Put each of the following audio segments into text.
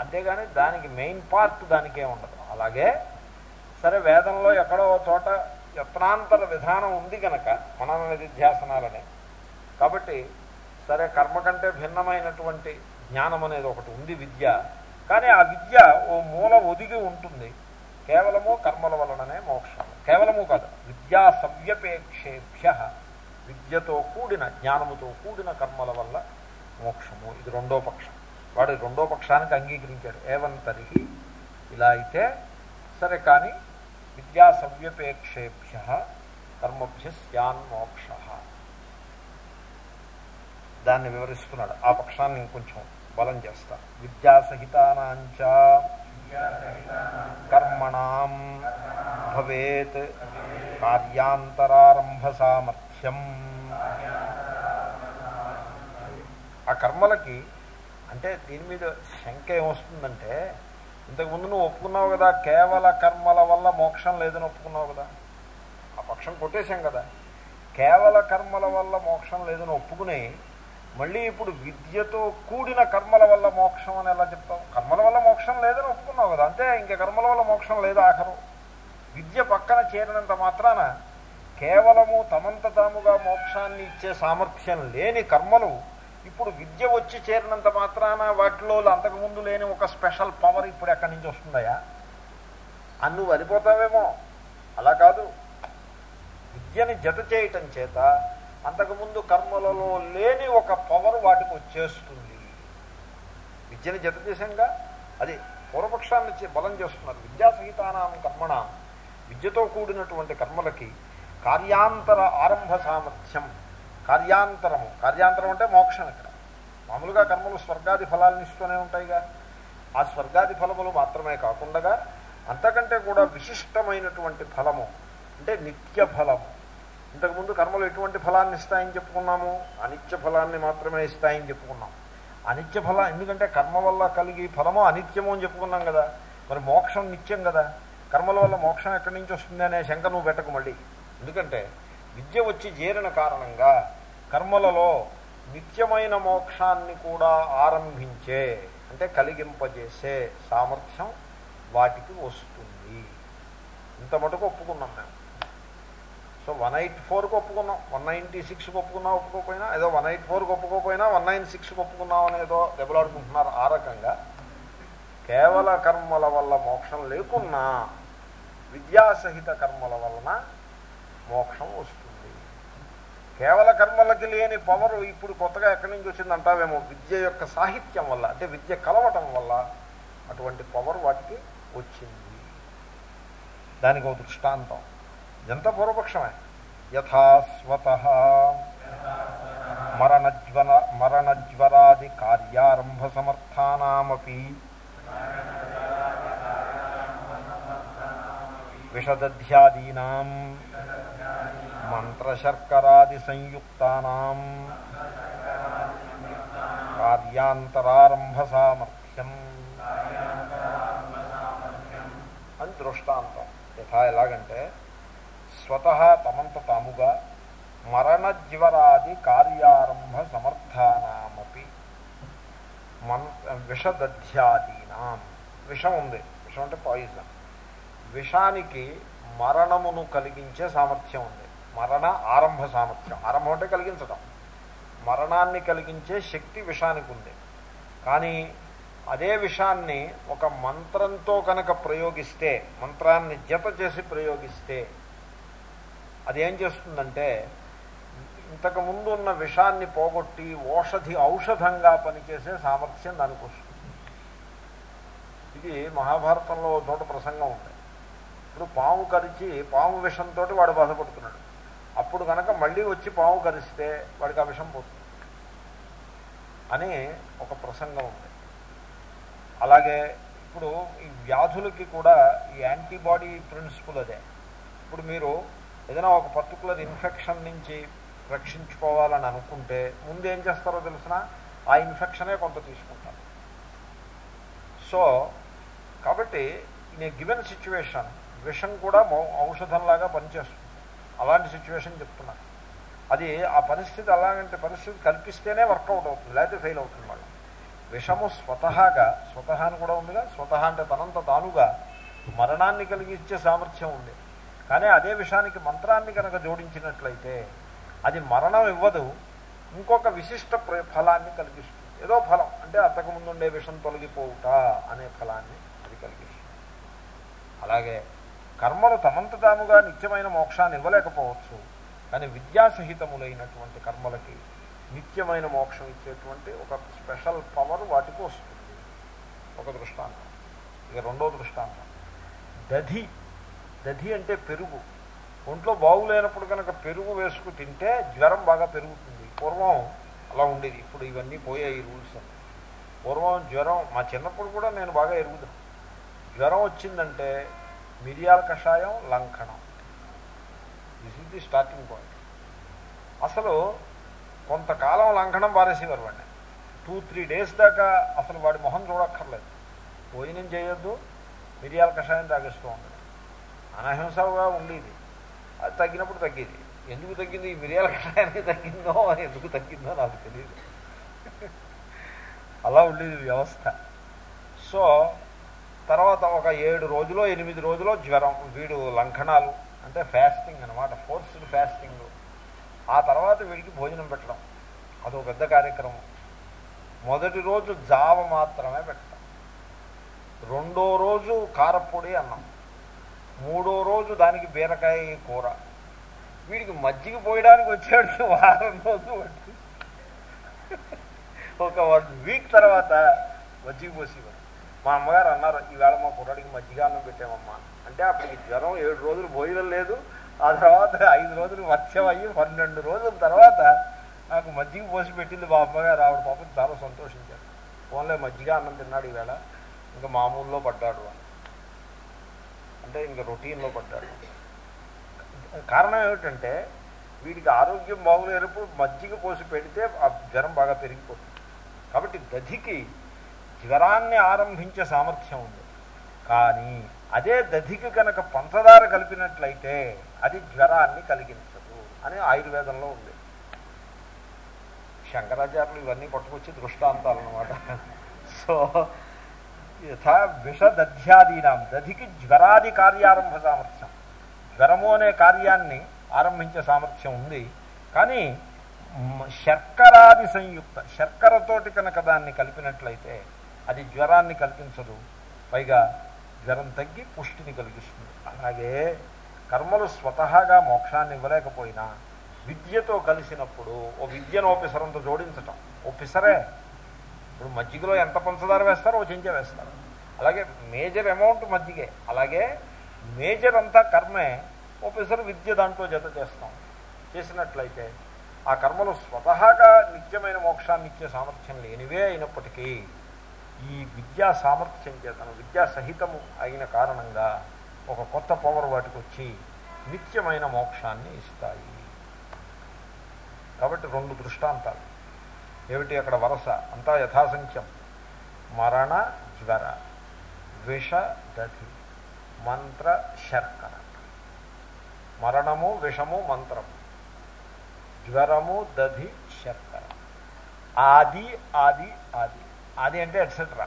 అంతేగాని దానికి main part దానికే ఉండదు. అలాగే సరే వేదంలో ఎక్కడో చోట యత్నాంతర విధానం ఉంది కనుక మనన నిధిధ్యాసనాలని కాబట్టి సరే కర్మ కంటే భిన్నమైనటువంటి జ్ఞానం అనేది ఒకటి ఉంది విద్య. కానీ ఆ విద్య ఓ మూల ఒదిగి ఉంటుంది. కేవలము కర్మల వలననే మోక్షం. కేవలము కాదు విద్యా సవ్యపేక్షేభ్య విద్యతో కూడిన జ్ఞానముతో కూడిన కర్మల వల్ల మోక్షము. ఇది రెండో పక్షం. వాడు ఈ రెండో పక్షానికి అంగీకరించాడు. ఏవంతరిహి ఇలా అయితే సరే కానీ విద్యా సవ్యపేక్షేభ్య కర్మభ్య స్యాన్ మోక్ష. దాన్ని వివరిస్తున్నాడు. ఆ పక్షాన్ని ఇంకొంచెం బలం చేస్తా. విద్యాసహితానాంచ కర్మణాం భవేత్ కార్యాంతరారంభ సామర్థ్యం ఆ కర్మలకి అంటే దీని మీద శంక ఏమొస్తుందంటే ఇంతకుముందు నువ్వు ఒప్పుకున్నావు కదా కేవల కర్మల వల్ల మోక్షం లేదని ఒప్పుకున్నావు కదా. ఆ పక్షం కొట్టేశాం కదా. కేవల కర్మల వల్ల మోక్షం లేదని ఒప్పుకుని మళ్ళీ ఇప్పుడు విద్యతో కూడిన కర్మల వల్ల మోక్షం అని ఎలా చెప్తావు? కర్మల వల్ల మోక్షం లేదని ఒప్పుకున్నావు కదా అంతే. ఇంకా కర్మల వల్ల మోక్షం లేదు ఆఖరు. విద్య పక్కన చేరినంత మాత్రాన కేవలము తమంత తాముగా మోక్షాన్ని ఇచ్చే సామర్థ్యం లేని కర్మలు ఇప్పుడు విద్య వచ్చి చేరినంత మాత్రాన వాటిలో అంతకుముందు లేని ఒక స్పెషల్ పవర్ ఇప్పుడు ఎక్కడి నుంచి వస్తుందయా అన్ను నువ్వు అలా కాదు. విద్యని జత చేయటం చేత అంతకుముందు కర్మలలో లేని ఒక పవర్ వాటికి వచ్చేస్తుంది. విద్యని జత చేశాంగా అది పూర్వపక్షాన్ని చే- బలం చేస్తున్నారు. విద్యాసహితానాం కర్మణ. విద్యతో కూడినటువంటి కర్మలకి కార్యాంతర ఆరంభ సామర్థ్యం కార్యాంతరము. కార్యాంతరం అంటే మోక్షం ఇక్కడ. మామూలుగా కర్మలు స్వర్గాది ఫలాలను ఇస్తూనే ఉంటాయిగా. ఆ స్వర్గాది ఫలములు మాత్రమే కాకుండా అంతకంటే కూడా విశిష్టమైనటువంటి ఫలము అంటే నిత్య ఫలము. ఇంతకుముందు కర్మలు ఎటువంటి ఫలాన్ని ఇస్తాయని చెప్పుకున్నాము? అనిత్య ఫలాన్ని మాత్రమే ఇస్తాయని చెప్పుకున్నాం. అనిత్య ఫలం ఎందుకంటే కర్మ వల్ల కలిగి ఫలము అనిత్యము అని చెప్పుకున్నాం కదా. మరి మోక్షం నిత్యం కదా. కర్మల వల్ల మోక్షం ఎక్కడి నుంచి వస్తుంది అనే శంక నువ్వు పెట్టకు మళ్ళీ. ఎందుకంటే విద్య వచ్చి చేరిన కారణంగా కర్మలలో నిత్యమైన మోక్షాన్ని కూడా ఆరంభించే అంటే కలిగింపజేసే సామర్థ్యం వాటికి వస్తుంది. ఇంత మటుకు ఒప్పుకున్నాం మేము. సో వన్ ఎయిట్ ఫోర్కి ఒప్పుకున్నాం వన్ నైంటీ సిక్స్కి ఒప్పుకున్నా ఒప్పుకోకపోయినా ఏదో వన్ ఎయిట్ ఫోర్కి ఒప్పుకోకపోయినా వన్ నైన్ సిక్స్కి ఒప్పుకున్నాం అనేదో దెబ్బలాడుకుంటున్నారు ఆ రకంగా. కేవల కర్మల వల్ల మోక్షం లేకున్నా విద్యాసహిత కర్మల వలన మోక్షం వస్తుంది. కేవల కర్మలకి లేని పవర్ ఇప్పుడు కొత్తగా ఎక్కడి నుంచి వచ్చింది అంటావేమో విద్య యొక్క సాహిత్యం వల్ల అంటే విద్య కలవటం వల్ల అటువంటి పవర్ వాటికి వచ్చింది. దానికి ఒక దృష్టాంతం. ఎంత పూర్వపక్షమే? యథాస్వత మరణజ్వర మరణజ్వరాది కార్యారంభ సమర్థానామపి. విషదధ్యాదీనాం. మంత్రశర్కరాది సంయుక్తానాం కార్యాంతరారంభ సామర్థ్యం అని దృష్టాంతం. యథా ఎలాగంటే స్వతహ తమంత తాముగా మరణజ్వరాది కార్యారంభ సమర్థానామపి మన్ విషదధ్యాదీనాం. విషం ఉంది. విషం అంటే పాయిజన్ విషానికి మరణమును కలిగించే సామర్థ్యం ఉంది. మరణ ఆరంభ సామర్థ్యం. ఆరంభం అంటే కలిగించడం మరణాన్ని కలిగించే శక్తి విషానికి ఉంది. కానీ అదే విషాన్ని ఒక మంత్రంతో కనుక ప్రయోగిస్తే మంత్రాన్ని జత చేసి ప్రయోగిస్తే అదేం చేస్తుందంటే ఇంతకు ముందు ఉన్న విషాన్ని పోగొట్టి ఔషధి ఔషధంగా పనిచేసే సామర్థ్యం దానికి వస్తుంది. ఇది మహాభారతంలో తోట చోట ప్రసంగం ఉంది. ఇప్పుడు పాము కరిచి పాము విషంతో వాడు బాధపడుతున్నాడు. అప్పుడు కనుక మళ్ళీ వచ్చి పాము కరిస్తే వాడికి ఆ విషం పోతుంది. అని ఒక ప్రసంగం ఉంది. అలాగే ఇప్పుడు ఈ వ్యాధులకి కూడా ఈ యాంటీబాడీ ప్రిన్సిపల్ అదే. ఇప్పుడు మీరు ఏదైనా ఒక పర్టికులర్ ఇన్ఫెక్షన్ నుంచి రక్షించుకోవాలని అనుకుంటే ముందు ఏం చేస్తారో తెలిసిన? ఆ ఇన్ఫెక్షనే కొంత తీసుకుంటారు. సో కాబట్టి ఇన్ ఏ గివెన్ సిచ్యువేషన్ విషం కూడా మౌ- ఔషధంలాగా పనిచేస్తుంది. అలాంటి సిచ్యువేషన్ చెప్తున్నారు. అది ఆ పరిస్థితి అలాగంటే పరిస్థితి కల్పిస్తేనే వర్కౌట్ అవుతుంది లేకపోతే ఫెయిల్ అవుతుంది వాళ్ళు విషము స్వతహాగా స్వతహా అని కూడా ఉందిగా స్వతహా అంటే తనంత తానుగా మరణాన్ని కలిగించే సామర్థ్యం ఉంది. కానీ అదే విషయానికి మంత్రాన్ని కనుక జోడించినట్లయితే అది మరణం ఇవ్వదు ఇంకొక విశిష్ట ప్ర- ఫలాన్ని కలిగిస్తుంది. ఏదో ఫలం అంటే అంతకుముందు ఉండే విషం తొలగిపోవుట అనే ఫలాన్ని అది కలిగిస్తుంది. అలాగే కర్మలు తమంత తాముగా నిత్యమైన మోక్షాన్ని ఇవ్వలేకపోవచ్చు. కానీ విద్యాసహితములైనటువంటి కర్మలకి నిత్యమైన మోక్షం ఇచ్చేటువంటి ఒక స్పెషల్ పవర్ వాటికి వస్తుంది. ఒక దృష్టాంతం. ఇక రెండో దృష్టాంతం. దధి. దధి అంటే పెరుగు. ఒంట్లో బాగులేనప్పుడు కనుక పెరుగు వేసుకు తింటే జ్వరం బాగా పెరుగుతుంది. పూర్వం అలా ఉండేది. ఇప్పుడు ఇవన్నీ పోయాయి రూల్స్ అని పూర్వం జ్వరం మా చిన్నప్పుడు కూడా నేను బాగా ఎరుగుదాను జ్వరం వచ్చిందంటే మిరియాల కషాయం లంకణం this is the starting point అసలు కొంతకాలం లంకణం పారేసేవారు వాడిని. టూ త్రీ డేస్ దాకా అసలు వాడి మొహం చూడక్కర్లేదు. భోజనం చేయొద్దు మిరియాల కషాయం తాగేస్తూ ఉండదు అనహింసగా ఉండేది. అది తగ్గినప్పుడు తగ్గేది. ఎందుకు తగ్గింది? ఈ మిరియాల కషాయానికి తగ్గిందో ఎందుకు తగ్గిందో నాకు తెలియదు అలా ఉండేది వ్యవస్థ. సో తర్వాత ఒక ఏడు రోజులో ఎనిమిది రోజులో జ్వరం వీడు లంకణాలు అంటే ఫాస్టింగ్ అనమాట ఫోర్స్డ్ ఫాస్టింగ్ ఆ తర్వాత వీడికి భోజనం పెట్టడం. అదో పెద్ద కార్యక్రమం. మొదటి రోజు జావ మాత్రమే పెట్టడం. రెండో రోజు కారపొడి అన్నం. మూడో రోజు దానికి బీరకాయ కూర. వీడికి మజ్జిగ పోయడానికి వచ్చాడు వారం రోజు ఒక వన్ వీక్ తర్వాత మజ్జిగ పోసేవారు మా అమ్మగారు అన్నారు ఈవేళ మా కుర్రాడికి మజ్జిగ అన్నం పెట్టామమ్మా. అంటే అప్పటికి జ్వరం ఏడు రోజులు భోజనం లేదు. ఆ తర్వాత ఐదు రోజులు వర్షం అయ్యి పన్నెండు రోజుల తర్వాత నాకు మజ్జిగ పోసి పెట్టింది మా అమ్మగారు. ఆవిడ పాపం చాలా సంతోషించారు. ఫోన్లో మజ్జిగ అన్నం తిన్నాడు ఈవేళ ఇంకా మామూలులో పడ్డాడు అని. అంటే ఇంకా రొటీన్లో పడ్డాడు. కారణం ఏమిటంటే వీడికి ఆరోగ్యం బాగులేనప్పుడు మజ్జిగ పోసి పెడితే ఆ జ్వరం బాగా పెరిగిపోతుంది. కాబట్టి దధికి జ్వరాన్ని ఆరంభించే సామర్థ్యం ఉంది. కానీ అదే దధికి కనుక పంచదార కలిపినట్లయితే అది జ్వరాన్ని కలిగించదు అని ఆయుర్వేదంలో ఉంది. శంకరాచార్యులు ఇవన్నీ పట్టుకొచ్చి దృష్టాంతాలు అనమాట సో యథా విషదధ్యాదీనాం. దధికి జ్వరాది కార్యారంభ సామర్థ్యం. జ్వరము అనే కార్యాన్ని ఆరంభించే సామర్థ్యం ఉంది. కానీ శర్కరాది సంయుక్త శర్కరతోటి కనుక దాన్ని కలిపినట్లయితే అది జ్వరాన్ని కల్పించదు. పైగా జ్వరం తగ్గి పుష్టిని కలిగిస్తుంది. అలాగే కర్మలు స్వతహాగా మోక్షాన్ని ఇవ్వలేకపోయినా విద్యతో కలిసినప్పుడు ఓ విద్యను ఓ పిసరంతో జోడించటం. ఓ పిసరే ఇప్పుడు మజ్జిగలో ఎంత పంచదార వేస్తారో ఓ చెంచా వేస్తారు. అలాగే మేజర్ అమౌంట్ మజ్జిగే. అలాగే మేజర్ అంతా కర్మే ఓ పిసరు విద్య దాంట్లో జత చేస్తాం. చేసినట్లయితే ఆ కర్మలు స్వతహాగా నిత్యమైన మోక్షాన్ని ఇచ్చే సామర్థ్యం లేనివే అయినప్పటికీ ఈ విద్యా సామర్థ్యం చేతను విద్యా సహితము అయిన కారణంగా ఒక కొత్త పవర్ వాటికి వచ్చి నిత్యమైన మోక్షాన్ని ఇస్తాయి. కాబట్టి రెండు దృష్టాంతాలు. ఏమిటి అక్కడ వరస? అంతా యథాసంఖ్యం. మరణ జ్వర. విష దధి. మంత్ర శర్కర. మరణము విషము మంత్రము. జ్వరము దధి శర్కర. ఆది ఆది ఆది. అది అంటే ఎట్సెట్రా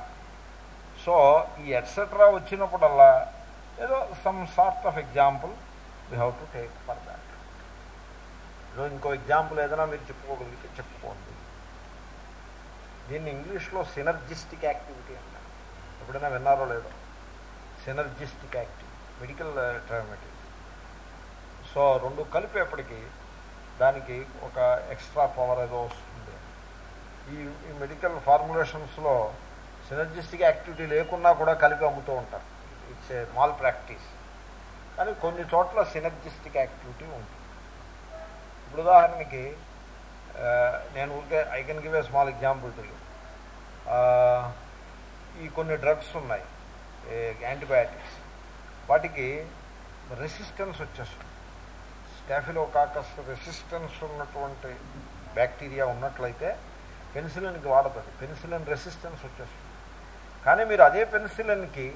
సో ఈ ఎట్సెట్రా వచ్చినప్పుడల్లా ఏదో some sort of example we have to take for that ఏదో ఇంకో ఎగ్జాంపుల్ ఏదైనా మీరు చెప్పుకోగలిగితే చెప్పుకోండి. దీన్ని ఇంగ్లీష్లో సినర్జిస్టిక్ యాక్టివిటీ అంటారు. ఎప్పుడైనా విన్నారో లేదో? Synergistic activity medical term so రెండు కలిపేపటికి దానికి ఒక ఎక్స్ట్రా పవర్ ఏదో వస్తుంది. ఈ ఈ మెడికల్ ఫార్ములేషన్స్లో సినర్జిస్టిక్ యాక్టివిటీ లేకున్నా కూడా కలిపి అమ్ముతూ ఉంటారు. ఇట్స్ ఏ మాల్ ప్రాక్టీస్ కానీ కొన్ని చోట్ల సినర్జిస్టిక్ యాక్టివిటీ ఉంటుంది. ఇప్పుడు ఉదాహరణకి నేను ఊరికే I can give a small example to ఈ కొన్ని డ్రగ్స్ ఉన్నాయి. యాంటీబయాటిక్స్ వాటికి రెసిస్టెన్స్ వచ్చేస్తుంది. స్టాఫిలోకాకస్ రెసిస్టెన్స్ ఉన్నటువంటి బ్యాక్టీరియా ఉన్నట్లయితే పెన్సిలిన్కి వాడుతుంది పెన్సిలిన్ రెసిస్టెన్స్ వచ్చేస్తుంది. కానీ మీరు అదే పెన్సిలిన్కి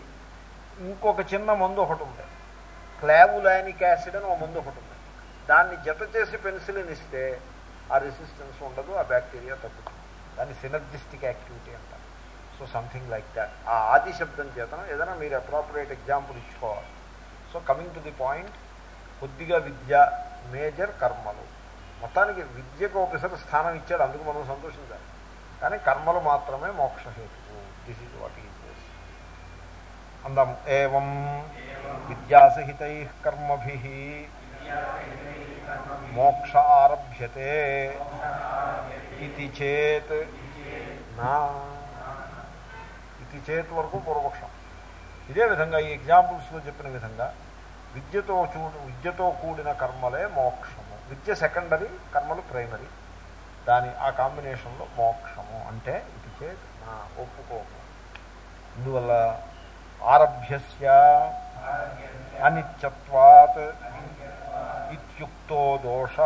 ఇంకొక చిన్న మందు ఒకటి ఉంది క్లావులానిక్ యాసిడ్ అని ఒక మందు ఒకటి ఉంది దాన్ని జత చేసి పెన్సిలిన్ ఇస్తే ఆ రెసిస్టెన్స్ ఉండదు ఆ బ్యాక్టీరియా తగ్గుతుంది. దాన్ని సినర్జిస్టిక్ యాక్టివిటీ అంటారు. So something like that. ఆ ఆది శబ్దం చేతనం ఏదైనా మీరు అప్రాపరియేట్ ఎగ్జాంపుల్ ఇచ్చుకోవాలి. So coming to the point కొద్దిగా విద్య మేజర్ కర్మలు. మొత్తానికి విద్యకు ఒకసారి స్థానం ఇచ్చాడు అందుకు మనం సంతోషించాలి. కానీ కర్మలు మాత్రమే మోక్షహేతు this is what is this అందం ఏం విద్యాసహితై కర్మభి మోక్ష ఆరభ్యతే ఇది చేత్ నా ఇది చేత్ వరకు పూర్వపక్షం. ఇదే విధంగా ఈ ఎగ్జాంపుల్స్లో చెప్పిన విధంగా విద్యతో చూ విద్యతో కూడిన కర్మలే మోక్షము. విద్య సెకండరీ కర్మలు ప్రైమరీ. దాని ఆ కాంబినేషన్లో మోక్షము అంటే ఇది చేతి ఒప్పుకోము. అందువల్ల ఆరభ్యస్య అనిత్యత్వాత్ ఇత్యుక్తో దోష.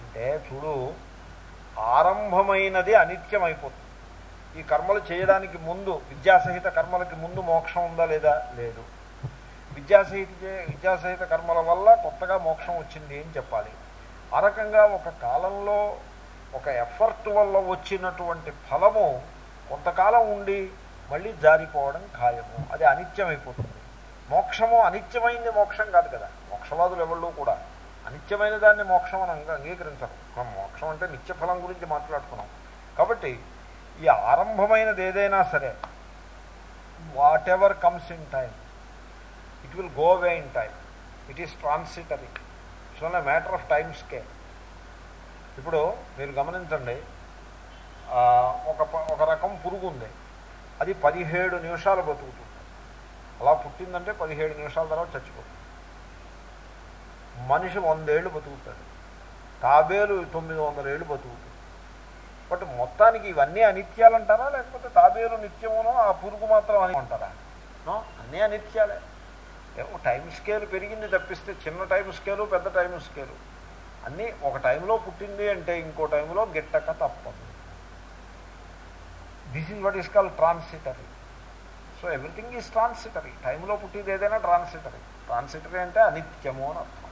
అంటే చూడు ఆరంభమైనది అనిత్యమైపోతుంది. ఈ కర్మలు చేయడానికి ముందు విద్యాసహిత కర్మలకి ముందు మోక్షం ఉందా లేదా? లేదు. విద్యాసహిత విద్యాసహిత కర్మల వల్ల కొత్తగా మోక్షం వచ్చింది అని చెప్పాలి. ఆ రకంగా ఒక కాలంలో ఒక ఎఫర్ట్ వల్ల వచ్చినటువంటి ఫలము కొంతకాలం ఉండి మళ్ళీ జారిపోవడం ఖాయము. అది అనిత్యమైపోతుంది. మోక్షము అనిత్యమైంది మోక్షం కాదు కదా. మోక్షవాదులు ఎవళ్ళు కూడా అనిత్యమైన దాన్ని మోక్షం అని అంగీకరించరు. మనం మోక్షం అంటే నిత్యఫలం గురించి మాట్లాడుకున్నాం. కాబట్టి ఈ ఆరంభమైనది ఏదైనా సరే whatever comes in time it will go away in time it is transitory it's a matter of time scale ఇప్పుడు మీరు గమనించండి ఒక ఒక రకం పురుగు ఉంది. అది పదిహేడు నిమిషాలు బతుకుతుంది అలా పుట్టిందంటే పదిహేడు నిమిషాల తర్వాత చచ్చిపోతుంది. మనిషి వందేళ్ళు బతుకుతాడు తాబేలు తొమ్మిది వందల ఏళ్ళు బతుకుతుంది బట్ మొత్తానికి ఇవన్నీ అనిత్యాలంటారా లేకపోతే తాబేలు నిత్యమునో ఆ పురుగు మాత్రం అని అంటారా? అన్నీ అనిత్యాలే. ఏమో టైం స్కేల్ పెరిగింది తప్పిస్తే చిన్న టైం స్కేలు పెద్ద టైం స్కేలు అన్నీ ఒక టైంలో పుట్టింది అంటే ఇంకో టైంలో గిట్టక తప్పదు. This is what is call transitory so everything is transitory టైంలో పుట్టింది ఏదైనా ట్రాన్సిటరీ ట్రాన్సిటరీ అంటే అనిత్యము అని అర్థం.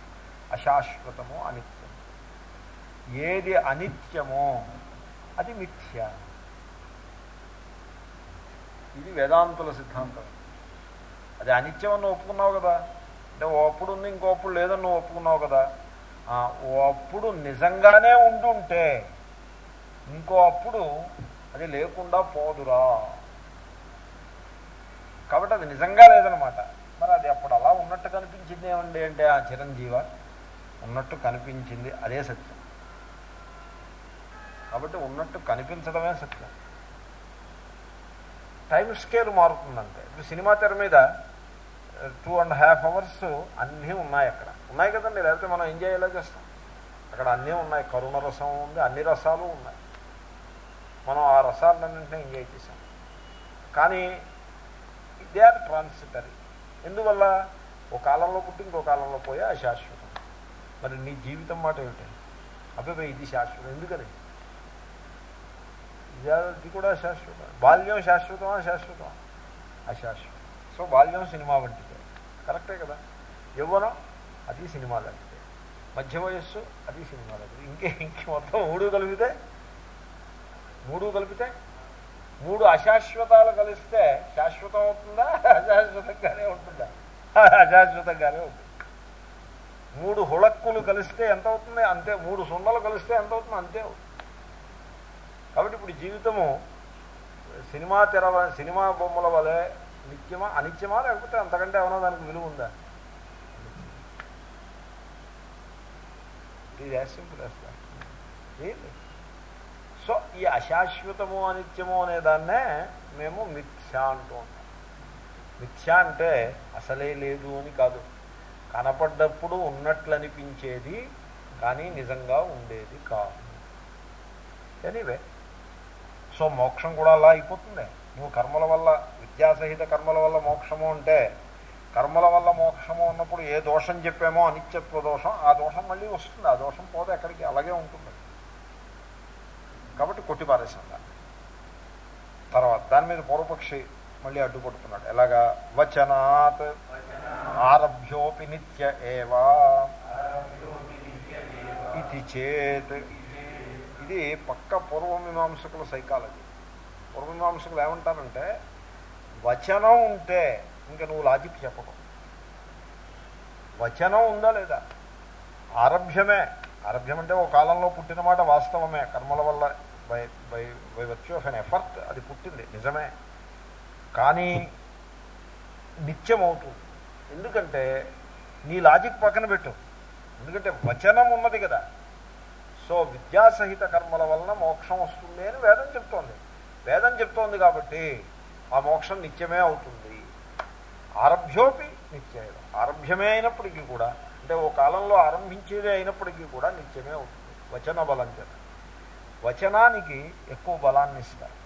అశాశ్వతము అనిత్యము. ఏది అనిత్యమో అది మిథ్య. ఇది వేదాంతుల సిద్ధాంతం. అది అనిత్యం అని ఒప్పుకున్నావు కదా. అంటే ఓ అప్పుడు ఉంది ఇంకో అప్పుడు లేదని నువ్వు ఒప్పుకున్నావు కదా. అప్పుడు నిజంగానే ఉంటుంటే ఇంకో అప్పుడు అది లేకుండా పోదురా. కాబట్టి అది నిజంగా లేదనమాట. మరి అది అప్పుడు అలా ఉన్నట్టు కనిపించింది ఏమండి అంటే ఆ చిరంజీవ? ఉన్నట్టు కనిపించింది అదే సత్యం. కాబట్టి ఉన్నట్టు కనిపించడమే సత్యం. Time scale మారుతుందంటే. ఇప్పుడు సినిమా తెర మీద టూ అండ్ హాఫ్ అవర్స్ అన్నీ ఉన్నాయి అక్కడ. ఉన్నాయి కదండి లేకపోతే మనం ఎంజాయ్ ఎలా చేస్తాం? అక్కడ అన్నీ ఉన్నాయి. కరుణ రసం ఉంది అన్ని రసాలు ఉన్నాయి. మనం ఆ రసాలన్నింటినీ ఎంజాయ్ చేసాం కానీ దే ఆర్ ట్రాన్సిటరీ. ఎందువల్ల? ఒక కాలంలో పుట్టి ఇంకో కాలంలో పోయే శాశ్వతం. మరి నీ జీవితం మాట ఏమిటి? అబ్బాయి ఇది శాశ్వతం. ఎందుకని? ఇది కూడా శాశ్వతం. బాల్యం శాశ్వతమా శాశ్వతం అశాశ్వతం. సో బాల్యం సినిమా వంటిది. కరెక్టే కదా? యవ్వనం అది సినిమాలు లాంటిదే మధ్య వయస్సు అది సినిమా లాంటిది ఇంకే ఇంక మొత్తం మూడు కలిపితే? మూడు కలిపితే? మూడు అశాశ్వతాలు కలిస్తే శాశ్వతం అవుతుందా? అశాశ్వతంగానే ఉంటుందా? అశాశ్వతంగానే ఉంటుంది. మూడు హుళక్కులు కలిస్తే ఎంత అవుతుంది? అంతే. మూడు సున్నలు కలిస్తే ఎంత అవుతుంది? అంతే కాబట్టి ఇప్పుడు జీవితము సినిమా తెర సినిమా బొమ్మల వలె నిత్యమా అనిత్యమా లేకపోతే అంతకంటే ఏమన్నా దానికి విలువ ఉందా? ఇది యాజ్ సింపుల్ యాజ్ సో ఈ అశాశ్వతము అనిత్యము అనే దాన్నే మేము మిథ్య అంటూ ఉంటాం. మిథ్య అంటే అసలే లేదు అని కాదు. కనపడ్డప్పుడు ఉన్నట్లు అనిపించేది కానీ నిజంగా ఉండేది కాదు. ఎనీవే సో మోక్షం కూడా అలా అయిపోతుంది. నువ్వు కర్మల వల్ల విద్యాసహిత కర్మల వల్ల మోక్షము అంటే కర్మల వల్ల మోక్షము ఉన్నప్పుడు ఏ దోషం చెప్పామో అనిత్యత్వ దోషం ఆ దోషం మళ్ళీ వస్తుంది. ఆ దోషం పోతే ఎక్కడికి అలాగే ఉంటుంది. కాబట్టి కొట్టిపారేసిందా తర్వాత దాని మీద పూర్వపక్షి మళ్ళీ అడ్డుపడుతున్నాడు. ఎలాగా? వచనాత్ ఆరభ్యోపి నిత్య ఏవా. ఇది చేత్. ఇది పక్క పూర్వమీమాంసకుల సైకాలజీ. పూర్వమీమాంసకులు ఏమంటారంటే వచనం ఉంటే ఇంకా నువ్వు లాజిక్ చెప్పకు. వచనం ఉందా లేదా? ఆరభ్యమే. ఆరభ్యం అంటే ఒక కాలంలో పుట్టిన మాట వాస్తవమే. కర్మల వల్ల by by by virtue of an effort అది పుట్టింది. నిజమే. కానీ నిత్యం అవుతుంది ఎందుకంటే నీ లాజిక్ పక్కన పెట్టు. ఎందుకంటే వచనం ఉన్నది కదా. సో విద్యాసహిత కర్మల వలన మోక్షం వస్తుంది అని వేదం చెప్తోంది. వేదం చెప్తోంది కాబట్టి ఆ మోక్షం నిత్యమే అవుతుంది. ఆరభ్యోపి నిత్యం ఆరభ్యమే అయినప్పటికీ కూడా అంటే ఓ కాలంలో ఆరంభించేదే అయినప్పటికీ కూడా నిత్యమే అవుతుంది. వచన బలం చేత. వచనానికి ఎక్కువ బలాన్ని ఇస్తారు.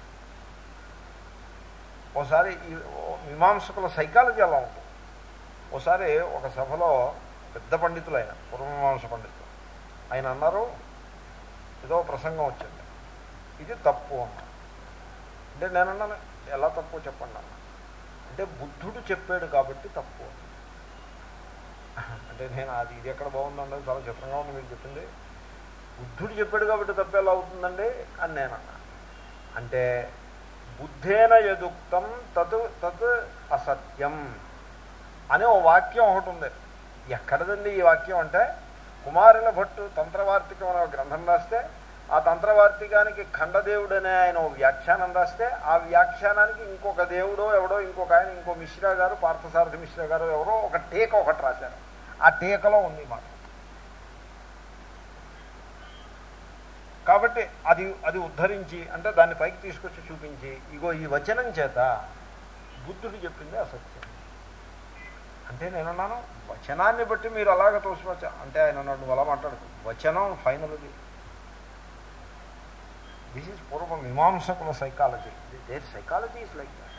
ఓసారి మీమాంసకుల సైకాలజీ అలా ఉంటుంది. ఓసారి ఒక సభలో పెద్ద పండితులు ఆయన పూర్వమీమాంస పండితులు ఆయన అన్నారు ఏదో ప్రసంగం వచ్చింది. ఇది తప్పు అన్నారు. అంటే నేనన్నాను. ఎలా తప్పు చెప్పండి అన్న. అంటే బుద్ధుడు చెప్పాడు కాబట్టి తప్పు. అంటే నేను అది ఇది ఎక్కడ బాగుందండి చాలా చిత్రంగా ఉంది మీరు చెప్పింది. బుద్ధుడు చెప్పాడు కాబట్టి తప్పు ఎలా అవుతుందండి అని నేను అన్నా అంటే బుద్ధేన యదుక్తం తత్ తత్ అసత్యం అనే ఓ వాక్యం ఒకటి ఉంది. ఎక్కడదండి ఈ వాక్యం అంటే కుమారుల భట్టు తంత్రవార్తికం అనే గ్రంథం రాస్తే ఆ తంత్రవార్తికానికి ఖండదేవుడు అనే ఆయన వ్యాఖ్యానం రాస్తే ఆ వ్యాఖ్యానానికి ఇంకొక దేవుడో ఎవడో ఇంకొక ఆయన ఇంకో మిశ్రా గారు పార్థసారథి మిశ్రా గారు ఎవరో ఒక టీక ఒకటి రాశారు. ఆ టీకలో ఉంది మాట. కాబట్టి అది అది ఉద్ధరించి అంటే దాన్ని పైకి తీసుకొచ్చి చూపించి ఇగో ఈ వచనం చేత బుద్ధుడు చెప్పింది అసత్యం. అంటే నేనున్నాను వచనాన్ని బట్టి మీరు అలాగ తోసివచ్చ అంటే ఆయన అన్నాడు అలా మాట్లాడుతుంది వచనం ఫైనల్ది. దిస్ ఈజ్ పూర్వం మీమాంసకుల psychology their psychology is like that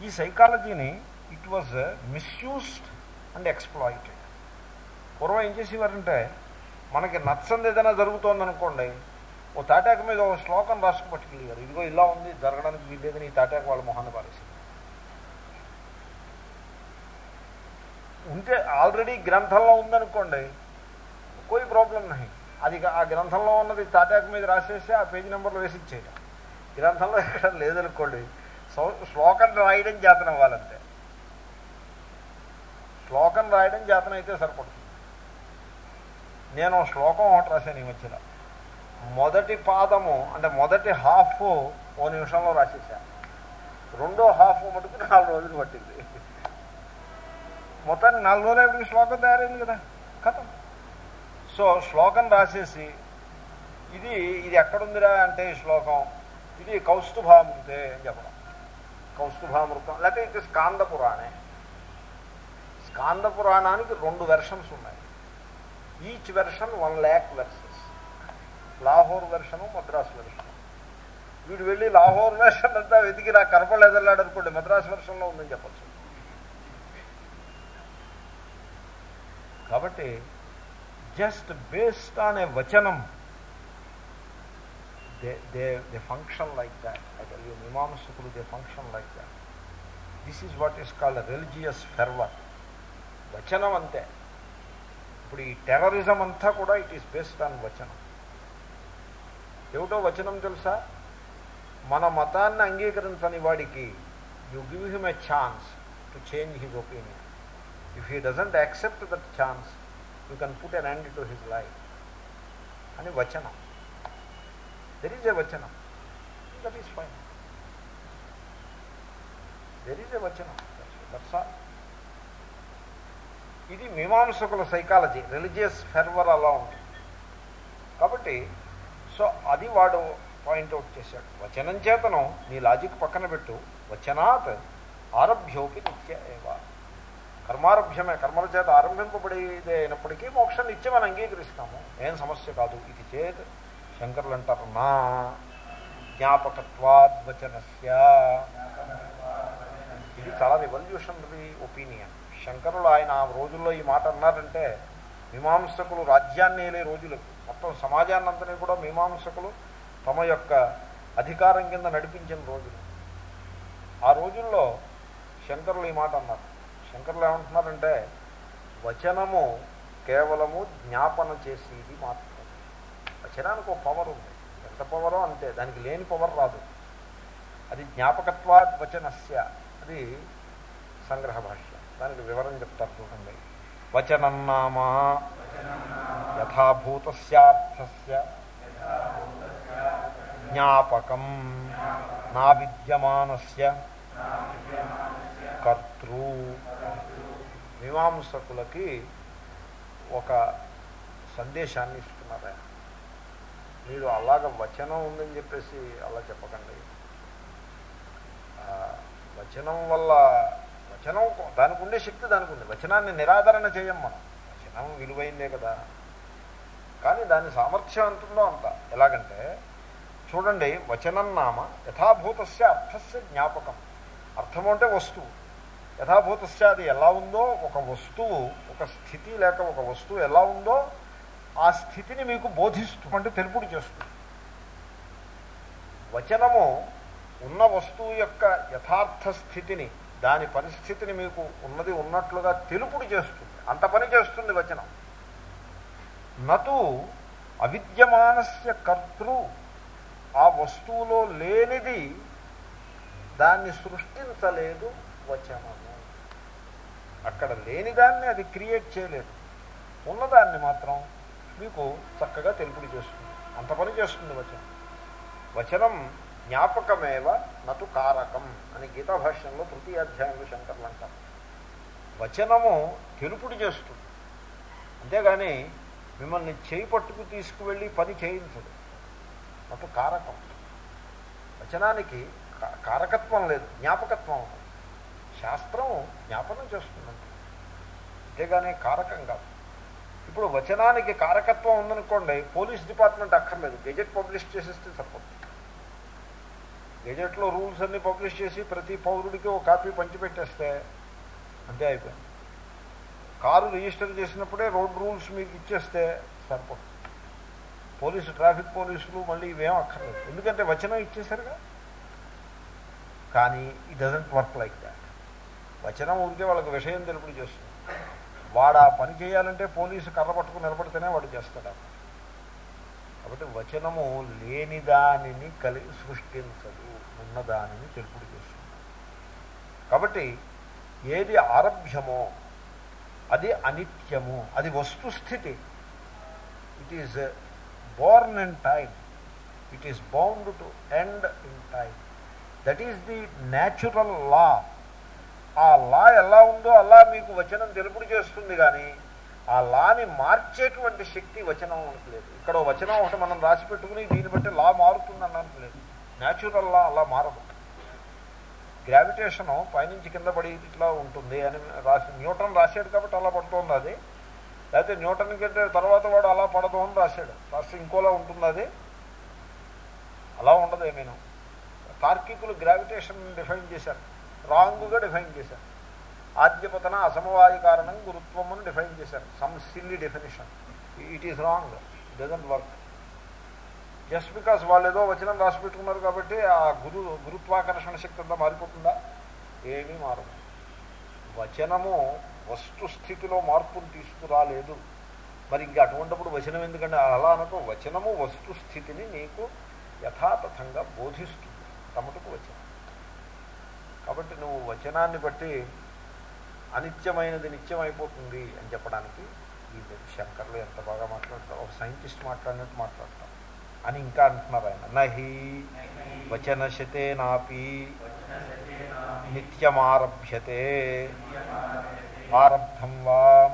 ఈ సైకాలజీని it was misused and exploited పూర్వం ఏం చేసేవారంటే మనకి నచ్చంది ఏదైనా జరుగుతోందనుకోండి ఓ తాటాక మీద ఒక శ్లోకం రాసుకు పట్టుకెళ్ళారు ఇదిగో ఇలా ఉంది జరగడానికి వీల్లేదని ఈ తాటాక వాళ్ళ మొహాన్ని పారేసింది ఉంటే ఆల్రెడీ గ్రంథంలో ఉందనుకోండి కోయి ప్రాబ్లం నహి. అది ఆ గ్రంథంలో ఉన్నది తాటాకు మీద రాసేసి ఆ పేజీ నెంబర్లో వేసి ఇచ్చేయడం గ్రంథంలో ఎక్కడ లేదనుకోండి శ్లోకం రాయడం జాతనం అవ్వాలంటే శ్లోకం రాయడం జాతనం అయితే సరిపడుతుంది. నేను శ్లోకం ఒకటి రాశాను ఈ మధ్యన మొదటి పాదము అంటే మొదటి హాఫ్ ఓ నిమిషంలో రాసేసాను రెండో హాఫ్ మటుకు నాలుగు రోజులు పట్టింది. మొత్తాన్ని నాలుగు రోజులు శ్లోకం తయారైంది కదా కథం. సో శ్లోకం రాసేసి ఇది ఇది ఎక్కడుందిరా అంటే ఈ శ్లోకం ఇది కౌస్తుభామృతే అని చెప్పడం. కౌస్తుభామృతం లేకపోతే ఇది స్కాంద పురాణే స్కాంద పురాణానికి రెండు వెర్షన్స్ ఉన్నాయి. Each version one lakh versions Lahore version Madras version వీడు వెళ్ళి లాహోర్ వెర్షన్ అంతా వెతికి నాకు కనపడలేదన్నాడు అనుకోండి మద్రాస్ వెర్షన్లో ఉందని చెప్పచ్చు. కాబట్టి జస్ట్ బేస్డ్ ఆన్ ఏ వచనం. They they they function like that. I మీమాంసకులు they function like that. This is what is called religious fervour వచనం అంతే. ఇప్పుడు ఈ టెర్రరిజం అంతా కూడా ఇట్ ఈస్ బేస్డ్ ఆన్ వచనం. ఏమిటో వచనం తెలుసా? మన మతాన్ని అంగీకరించని వాడికి you give him a chance to change his opinion if he doesn't accept that chance you can put an end to his life అని వచనం. దెర్ ఈజ్ ఎ వచనం. That is fine there is a వచనం. That's all ఇది మీమాంసకుల psychology religious fervour అలా ఉంటుంది. కాబట్టి so అది వాడు పాయింట్అవుట్ చేశాడు. వచనం చేతను నీ లాజిక్ పక్కన పెట్టు. వచనాత్ ఆరభ్యోపి నిత్య ఏవా కర్మారభ్యమే కర్మల చేత ఆరంభింపబడేది అయినప్పటికీ మోక్షం మనం అంగీకరిస్తాము. ఏం సమస్య కాదు ఇది చేత్. శంకర్లు అంటారు నా జ్ఞాపకత్వాద్వచనస్య. ఇది చాలా రివల్యూషనరీ ఒపీనియన్ శంకరులు ఆయన ఆ రోజుల్లో ఈ మాట అన్నారంటే మీమాంసకులు రాజ్యాన్ని వేలే రోజులు. మొత్తం సమాజాన్నంతని కూడా మీమాంసకులు తమ యొక్క అధికారం కింద నడిపించిన రోజులు. ఆ రోజుల్లో శంకరులు ఈ మాట అన్నారు. శంకర్లు ఏమంటున్నారంటే వచనము కేవలము జ్ఞాపన చేసేది మాత్రమే. వచనానికి ఒక పవర్ ఉంది. ఎంత పవరో అంతే దానికి లేని పవర్ రాదు. అది జ్ఞాపకత్వాద్ వచనస్య అది సంగ్రహ భాష్యం. దానికి వివరం చెప్తారు చూడండి. వచనం నామా యథాభూతస్యార్థస్య. జ్ఞాపకం నా విద్యమానస్య కర్తృ మీమాంసకులకి ఒక సందేశాన్ని ఇస్తున్నారు ఆయన. మీరు అలాగ వచనం ఉందని చెప్పేసి అలా చెప్పకండి. వచనం వల్ల వచనం దానికి ఉండే శక్తి దానికి ఉంది వచనాన్ని నిరాదరణ చేయం మనం. వచనం విలువైందే కదా. కానీ దాని సామర్థ్యం అంటుందో అంత. ఎలాగంటే చూడండి వచనం నామ యథాభూతస్య అర్థస్య జ్ఞాపకం. అర్థం అంటే వస్తువు. యథాభూతస్య అది ఎలా ఉందో ఒక వస్తువు ఒక స్థితి లేక ఒక వస్తువు ఎలా ఉందో ఆ స్థితిని మీకు బోధిస్తూ అంటే తెలుపుడు చేస్తుంది. వచనము ఉన్న వస్తువు యొక్క యథార్థ స్థితిని దాని పరిస్థితిని మీకు ఉన్నది ఉన్నట్లుగా తెలుపుడు చేస్తుంది. అంత పని చేస్తుంది వచనం. నటు అవిద్యమానస్య కర్తృ ఆ వస్తువులో లేనిది దాన్ని సృష్టించలేదు వచనము. అక్కడ లేని దాన్ని అది క్రియేట్ చేయలేదు. ఉన్నదాన్ని మాత్రం మీకు చక్కగా తెలుపుడు చేస్తుంది. అంత పని చేస్తుంది వచనం. వచనం జ్ఞాపకమేవ నటు కారకం అని గీతా భాష్యంలో తృతీయ అధ్యాయంలో శంకర్లు అంటారు. వచనము తెలుపుడు చేస్తుంది. అంతేగాని మిమ్మల్ని చేయి పట్టుకు తీసుకువెళ్ళి పని చేయించదు. నటు కారకం. వచనానికి కారకత్వం లేదు జ్ఞాపకత్వం ఉంటుంది శాస్త్రం జ్ఞాపనం చేస్తుందండి అంతేగాని కారకం కాదు. ఇప్పుడు వచనానికి కారకత్వం ఉందనుకోండి పోలీస్ డిపార్ట్మెంట్ అక్కర్లేదు. గెజెట్ పబ్లిష్ చేసేస్తే సరిపోతుంది. గెజెట్లో రూల్స్ అన్ని పబ్లిష్ చేసి ప్రతి పౌరుడికి ఒక కాపీ పంచిపెట్టేస్తే అంతే అయిపోయింది. కారు రిజిస్టర్ చేసినప్పుడే రోడ్ రూల్స్ మీకు ఇచ్చేస్తే సరిపోతుంది. పోలీసు ట్రాఫిక్ పోలీసులు మళ్ళీ ఇవేం అక్కర్లేదు. ఎందుకంటే వచనం ఇచ్చేసారుగా కానీ ఈ డజంట్ వర్క్ లైక్ దాట్ వచనం ఊరికే వాళ్ళకి విషయం తెలుపుడు చేస్తుంది. వాడు ఆ పని చేయాలంటే పోలీసు కర్ర పట్టుకుని నిలబడితేనే వాడు చేస్తాడు. కాబట్టి వచనము లేని దానిని కలి సృష్టించదు. ఉన్నదానిని తెలుపుడు చేస్తుంది. కాబట్టి ఏది ఆరభ్యమో అది అనిత్యము అది వస్తుస్థితి. It is born in time it is bound to end in time that is the natural law ఆ లా ఎలా ఉందో అలా మీకు వచనం తెలుపుడు చేస్తుంది కానీ ఆ లాని మార్చేటువంటి శక్తి వచనం మనకు లేదు. ఇక్కడ వచనం ఒకటి మనం రాసి పెట్టుకుని దీన్ని బట్టి లా మారుతుంది అన్నట్టు న్యాచురల్ లా అలా మారదు. గ్రావిటేషన్ పైనుంచి కింద పడి ఇట్లా ఉంటుంది అని రాసి న్యూటన్ రాశాడు కాబట్టి అలా పడుతుంది అది. లేకపోతే న్యూటన్ కంటే తర్వాత వాడు అలా పడదు అని రాశాడు. రాసి ఇంకోలా ఉంటుంది అది. అలా ఉండదు ఏమైనా. తార్కికులు గ్రావిటేషన్ డిఫైన్ చేశారు. రాంగ్గా డిఫైన్ చేశారు. ఆద్యపతన అసమవాయ కారణం గురుత్వం అని డిఫైన్ చేశారు. Some silly definition it is wrong doesn't work just because వాళ్ళు ఏదో వచనం రాసి పెట్టుకున్నారు కాబట్టి ఆ గురు గురుత్వాకర్షణ శక్తి అంతా మారిపోతుందా? ఏమీ మారదు. వచనము వస్తుస్థితిలో మార్పును తీసుకురాలేదు. మరి ఇంక అటువంటిప్పుడు వచనం ఎందుకంటే అలా అనుకో. వచనము వస్తుస్థితిని నీకు యథాతథంగా బోధిస్తుంది. తమటుకు వచనం. కాబట్టి నువ్వు వచనాన్ని బట్టి అనిత్యమైనది నిత్యం అయిపోతుంది అని చెప్పడానికి ఈ శంకర్లు ఎంత బాగా మాట్లాడతారు ఒక సైంటిస్ట్ మాట్లాడినట్టు మాట్లాడతారు. అని ఇంకా అంటున్నారు ఆయన. నహి వచనశతే నాపి నిత్యమారభ్యతే ఆరబ్ధం వా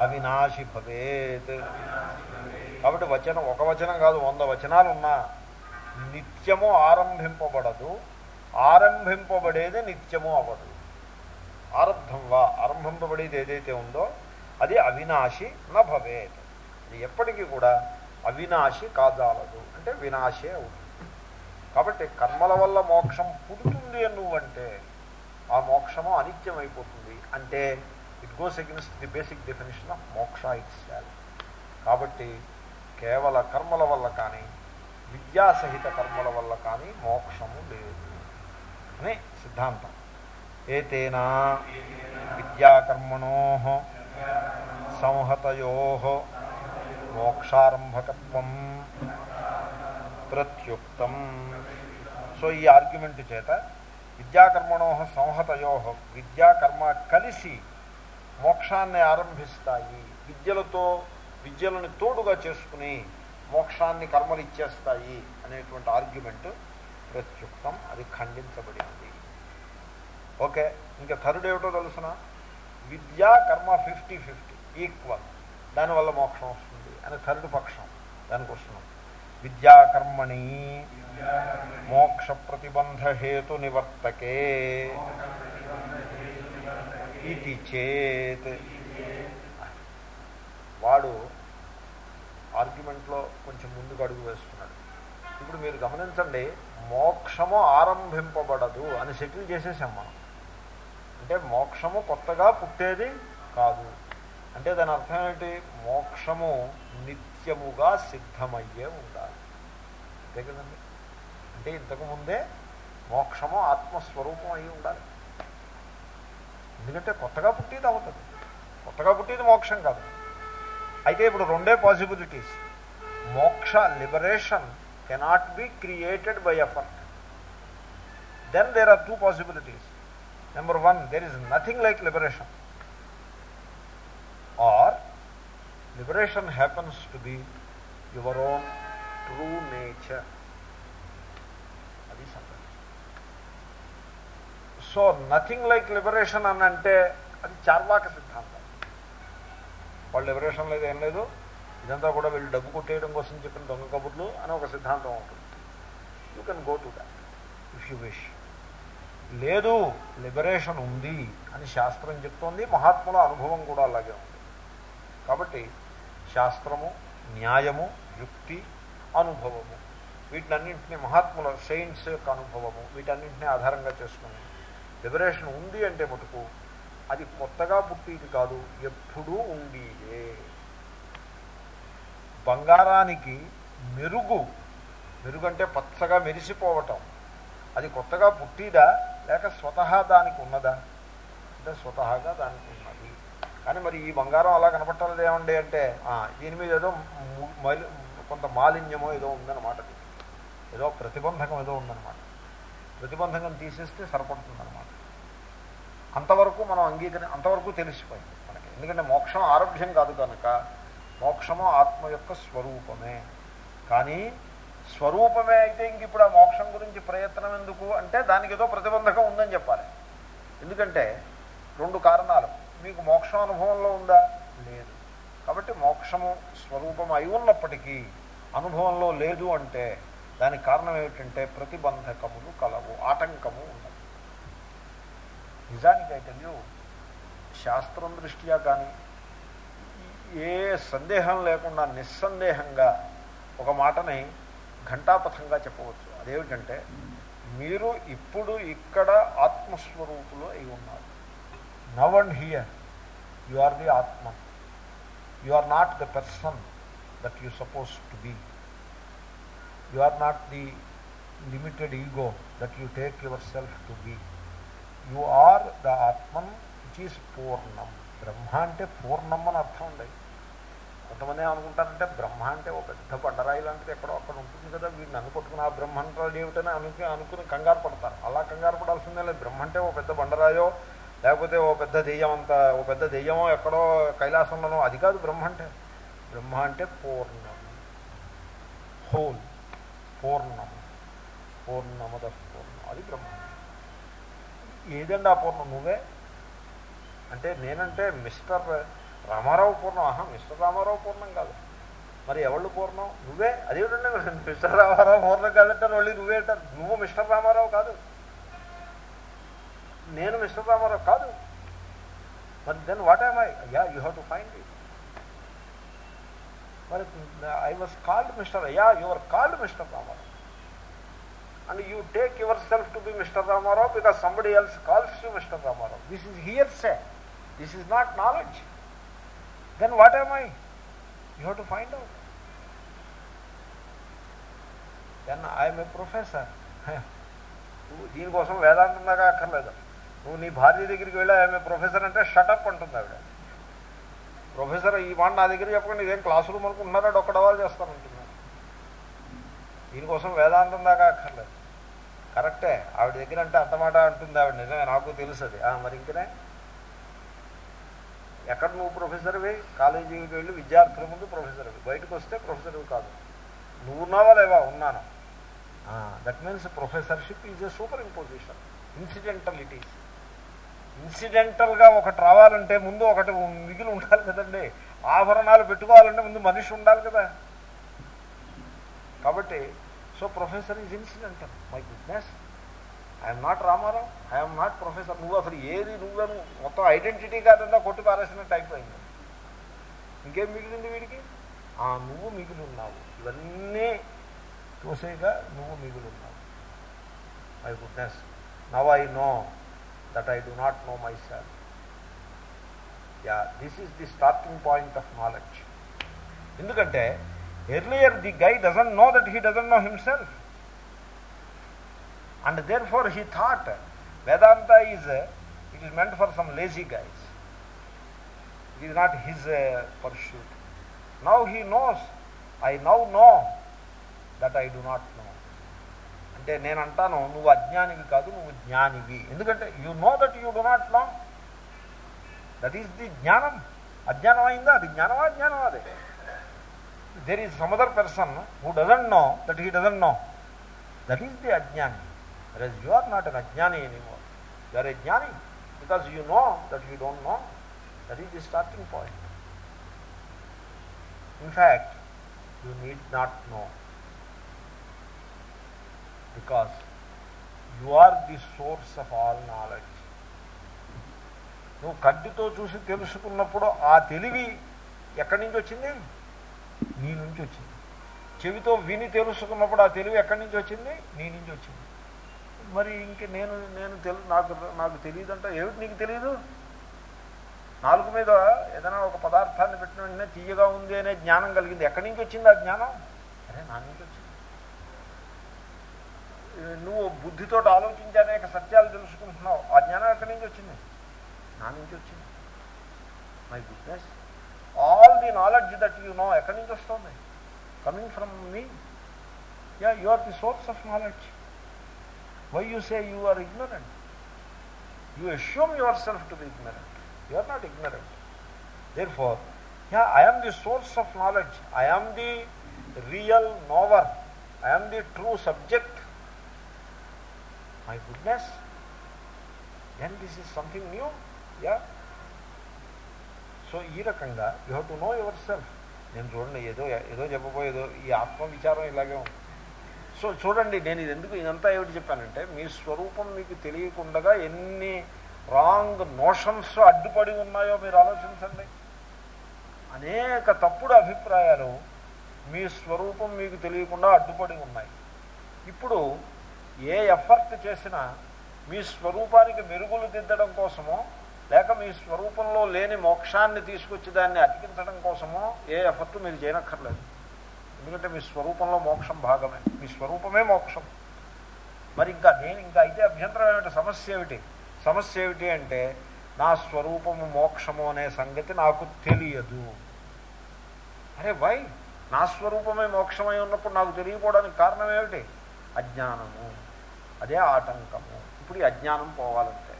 అవినాశి భవేత్. కాబట్టి వచనం ఒక వచనం కాదు వంద వచనాలు ఉన్నా నిత్యము ఆరంభింపబడదు. ఆరంభింపబడేది నిత్యము అవ్వదు. ఆరబ్ధం వా ఆరంభింపబడేది ఏదైతే ఉందో అది అవినాశి నభవేత్ అది ఎప్పటికీ కూడా అవినాశి కాదాలదు అంటే వినాశే అవుతుంది. కాబట్టి కర్మల వల్ల మోక్షం పుడుతుంది అని నువ్వంటే ఆ మోక్షము అనిత్యం అయిపోతుంది అంటే it goes against the basic definition of moksha it's కాబట్టి కేవల కర్మల వల్ల కానీ విద్యాసహిత కర్మల వల్ల కానీ మోక్షము లేదు. అని సిద్ధాంతం. ఏతేనా విద్యాకర్మణో సంహతయో మోక్షారంభకత్వం ప్రత్యుక్తం. సో ఈ ఆర్గ్యుమెంట్ చేత విద్యాకర్మణో సంహతయో విద్యాకర్మ కలిసి మోక్షాన్ని ఆరంభిస్తాయి. విద్యలతో విద్యలను తోడుగా చేసుకుని మోక్షాన్ని కర్మలు ఇచ్చేస్తాయి అనేటువంటి ఆర్గ్యుమెంట్ ప్రత్యుక్తం. అది ఖండించబడింది. ఓకే ఇంకా థర్డ్ ఏమిటో తెలుసిన? విద్యా కర్మ ఫిఫ్టీ ఫిఫ్టీ ఈక్వల్. దానివల్ల మోక్షం వస్తుంది అని థర్డ్ పక్షం. దానికి వస్తున్నాం విద్యాకర్మణి మోక్ష ప్రతిబంధ హేతు నివర్తకే ఇది చేత్. వాడు ఆర్గ్యుమెంట్లో కొంచెం ముందుకు అడుగు వేస్తున్నాడు. ఇప్పుడు మీరు గమనించండి మోక్షము ఆరంభింపబడదు అని సెటిల్ చేసేసాం మనం. అంటే మోక్షము కొత్తగా పుట్టేది కాదు. అంటే దాని అర్థం ఏమిటి? మోక్షము నిత్యముగా సిద్ధమయ్యే ఉండాలి. అంతే కదండి? అంటే ఇంతకుముందే మోక్షము ఆత్మస్వరూపం అయి ఉండాలి. ఎందుకంటే కొత్తగా పుట్టేది అవుతుంది. కొత్తగా పుట్టేది మోక్షం కాదు. అయితే ఇప్పుడు రెండే possibilities moksha liberation cannot be created by effort then there are two possibilities number one there is nothing like liberation or liberation happens to be your own true nature అది సంగతి సో నథింగ్ లైక్ లిబరేషన్ అని అంటే అది చార్వాక సిద్ధాంతం. వాళ్ళు liberation లేదు ఏం లేదు. ఇదంతా కూడా వీళ్ళు డబ్బు కొట్టేయడం కోసం చెప్పిన దొంగ కబుర్లు అని ఒక సిద్ధాంతం ఉంటుంది. You can go to that if you wish లేదు లిబరేషన్ ఉంది అని శాస్త్రం చెప్తోంది మహాత్ముల అనుభవం కూడా అలాగే ఉంది. కాబట్టి శాస్త్రము న్యాయము యుక్తి అనుభవము వీటినన్నింటినీ మహాత్ముల సైన్స్ యొక్క అనుభవము వీటన్నింటినీ ఆధారంగా చేసుకుని. లిబరేషన్ ఉంది అంటే మటుకు అది కొత్తగా పుట్టేది కాదు ఎప్పుడూ ఉండేదే బంగారానికి మెరుగు. మెరుగు అంటే పచ్చగా మెరిసిపోవటం. అది కొత్తగా పుట్టిదా? లేక స్వతహా దానికి ఉన్నదా? అంటే స్వతహాగా దానికి ఉన్నది. కానీ మరి ఈ బంగారం అలా కనపట్టాలి ఏమండి అంటే దీని మీద ఏదో కొంత మాలిన్యమో ఏదో ఉందన్నమాట ఏదో ప్రతిబంధకం ఏదో ఉందన్నమాట. ప్రతిబంధకం తీసేస్తే సరిపడుతుందన్నమాట. అంతవరకు మనం అంగీకరి అంతవరకు తెలిసిపోయింది మనకి. ఎందుకంటే మోక్షం ఆరోగ్యం కాదు కనుక మోక్షము ఆత్మ యొక్క స్వరూపమే. కానీ స్వరూపమే అయితే ఇంక ఇప్పుడు ఆ మోక్షం గురించి ప్రయత్నం ఎందుకు? అంటే దానికి ఏదో ప్రతిబంధకం ఉందని చెప్పాలి. ఎందుకంటే రెండు కారణాలు. మీకు మోక్షం అనుభవంలో ఉందా? లేదు. కాబట్టి మోక్షము స్వరూపం అయి ఉన్నప్పటికీ అనుభవంలో లేదు అంటే దానికి కారణం ఏమిటంటే ప్రతిబంధకములు కలవు ఆటంకము ఉన్నది నిజానికి అయితే శాస్త్రం దృష్ట్యా కానీ ఏ సందేహం లేకుండా నిస్సందేహంగా ఒక మాటని ఘంటాపథంగా చెప్పవచ్చు. అదేమిటంటే మీరు ఇప్పుడు ఇక్కడ ఆత్మస్వరూపులు అయి ఉన్నారు. Now and here you are the atma. You are not the person that you suppose to be. You are not the limited ego that you take yourself to be. You are the atman which is పూర్ణం. బ్రహ్మ అంటే పూర్ణమ్మని అర్థం ఉండేది కొంతమంది అనుకుంటారంటే బ్రహ్మ అంటే ఒక పెద్ద బండరాయి లాంటిది ఎక్కడో అక్కడ ఉంటుంది కదా వీడిని అనుకుంటున్న ఆ బ్రహ్మ అంటారు ఏమిటని అనుకు అనుకుని కంగారు పడతారు. అలా కంగారు పడాల్సిందే లేదు. బ్రహ్మ అంటే ఓ పెద్ద బండరాయో లేకపోతే ఓ పెద్ద దెయ్యం అంత ఓ పెద్ద దెయ్యమో ఎక్కడో కైలాసంలోనో అది కాదు బ్రహ్మ అంటే. బ్రహ్మ అంటే పూర్ణం. హోల్ పూర్ణం. పూర్ణమద పూర్ణం. అది బ్రహ్మ. ఏదండి ఆ పూర్ణం? నువ్వే? అంటే నేనంటే మిస్టర్ రామారావు పూర్ణం. ఆహా మిస్టర్ రామారావు పూర్ణం కాదు. మరి ఎవళ్ళు పూర్ణం? నువ్వే? అదేమిటండి మిస్టర్ రామారావు పూర్ణం కాదంటారు వాళ్ళు నువ్వే అంటారు. నువ్వు మిస్టర్ రామారావు కాదు. నేను మిస్టర్ రామారావు కాదు. మరి then what am I yeah you have to find it మరి I was called mister yeah your called mister Ramarao and you take yourself to be mister Ramarao because somebody else calls you mister Ramarao this is hearsay this is not knowledge then what am I? You have to find out. Then I am a professor. నువ్వు దీనికోసం వేదాంతం దాకా అక్కర్లేదు. నువ్వు నీ భార్య దగ్గరికి వెళ్ళి ఆమె ప్రొఫెసర్ అంటే షటప్ అంటుంది ఆవిడ. ప్రొఫెసర్ ఈ మాట నా దగ్గర చెప్పకండి ఇదేం క్లాస్ రూమ్ అనుకుంటున్నారా? ఒక్కడవాళ్ళు చేస్తానంటున్నాను దీనికోసం వేదాంతం దాకా అక్కర్లేదు. కరెక్టే ఆవిడ దగ్గర అంటే అంతమాట అంటుంది ఆవిడ. నిజమే నాకు తెలుసు అది. మరి ఇంకనే? ఎక్కడ నువ్వు ప్రొఫెసర్వి కాలేజీకి వెళ్ళి విద్యార్థుల ముందు ప్రొఫెసర్వి బయటకు వస్తే ప్రొఫెసర్వి కాదు. నువ్వు ఉన్నావా లేవా? ఉన్నాను. That means professorship is a superimposition incidental it is ఇన్సిడెంటల్గా ఒకటి రావాలంటే ముందు ఒకటి మిగిలి ఉండాలి కదండి. ఆభరణాలు పెట్టుకోవాలంటే ముందు మనిషి ఉండాలి కదా. కాబట్టి so professor is incidental my goodness I'm not Ramarao I'm not professor నువ్వు అసలు ఏది నువ్వు మొత్తం ఐడెంటిటీ కాదంతా కొట్టి పారేసినట్టు అయిపోయింది. ఇంకేం మిగిలింది వీడికి? ఆ నువ్వు మిగిలి ఉన్నావు ఇవన్నీ చూసేగా నువ్వు మిగిలి ఉన్నావు my goodness now I know that I do not know myself yeah this is the starting point of knowledge ఎందుకంటే earlier the guy doesn't know that he doesn't know himself and therefore he thought Vedanta is it is meant for some lazy guys. It is not his uh, pursuit. Now he knows. I now know that I do not know. అంటే నేను అంటాను నువ్వు అజ్ఞానివి కాదు నువ్వు జ్ఞానివి ఎందుకంటే you know that you do not know that is the జ్ఞానం అజ్ఞానం అయిందా అది జ్ఞానమా జ్ఞానం అదే there is some other person who doesn't know that he doesn't know that is the అజ్ఞాని Whereas you are not an ajnani anymore. You are a jnani because you know that you don't know. That is the starting point. In fact, you need not know. Because you are the source of all knowledge. నువ్వు కంటితో చూసి తెలుసుకున్నప్పుడు ఆ తెలివి ఎక్కడి నుంచి వచ్చింది నీ నుంచి వచ్చింది చెవితో విని తెలుసుకున్నప్పుడు ఆ తెలివి ఎక్కడి నుంచి వచ్చింది నీ నుంచి వచ్చింది మరి ఇంక నేను నేను తెలు నాకు నాకు తెలియదంటే. ఏమిటి నీకు తెలియదు నాలుగు మీద ఏదైనా ఒక పదార్థాన్ని పెట్టిన వెంటనే తీయగా ఉంది అనే జ్ఞానం కలిగింది. ఎక్కడి నుంచి వచ్చింది ఆ జ్ఞానం? అరే నా నుంచి వచ్చింది. నువ్వు బుద్ధితో ఆలోచించి అనేక సత్యాలు తెలుసుకుంటున్నావు. ఆ జ్ఞానం ఎక్కడి నుంచి వచ్చింది? నా నుంచి వచ్చింది. My goodness all the knowledge that you know ఎక్కడి నుంచి వస్తుంది? Coming from me yeah you are the source of knowledge Why you say you are ignorant? You assume yourself to be ignorant. You are not ignorant. Therefore, yeah, I am the source of knowledge. I am the real knower. I am the true subject. My goodness. Then this is something new. Yeah. So ఈ రకంగా you have to know yourself నేను చూడండి ఏదో ఏదో చెప్పబోయేదో ఈ ఆత్మవిచారం ఇలాగే ఉంది so చూడండి నేను ఇది ఎందుకు ఇదంతా ఏమిటి చెప్పానంటే మీ స్వరూపం మీకు తెలియకుండా ఎన్ని రాంగ్ నోషన్స్ అడ్డుపడి ఉన్నాయో మీరు ఆలోచించండి. అనేక తప్పుడు అభిప్రాయాలు మీ స్వరూపం మీకు తెలియకుండా అడ్డుపడి ఉన్నాయి. ఇప్పుడు ఏ ఎఫర్ట్ చేసినా మీ స్వరూపానికి మెరుగులు దిద్దడం కోసమో లేక మీ స్వరూపంలో లేని మోక్షాన్ని తీసుకొచ్చి దాన్ని అతికించడం కోసమో ఏ ఎఫర్ట్ మీరు చేయనక్కర్లేదు. ఎందుకంటే మీ స్వరూపంలో మోక్షం భాగమే. మీ స్వరూపమే మోక్షం. మరి ఇంకా నేను ఇంకా అయితే అభ్యంతరం ఏమిటి? సమస్య ఏమిటి? సమస్య ఏమిటి అంటే నా స్వరూపము మోక్షము అనే సంగతి నాకు తెలియదు. అరే వై? నా స్వరూపమే మోక్షమై ఉన్నప్పుడు నాకు తెలియకపోవడానికి కారణం ఏమిటి? అజ్ఞానము. అదే ఆటంకము. ఇప్పుడు ఈ అజ్ఞానం పోవాలంటే.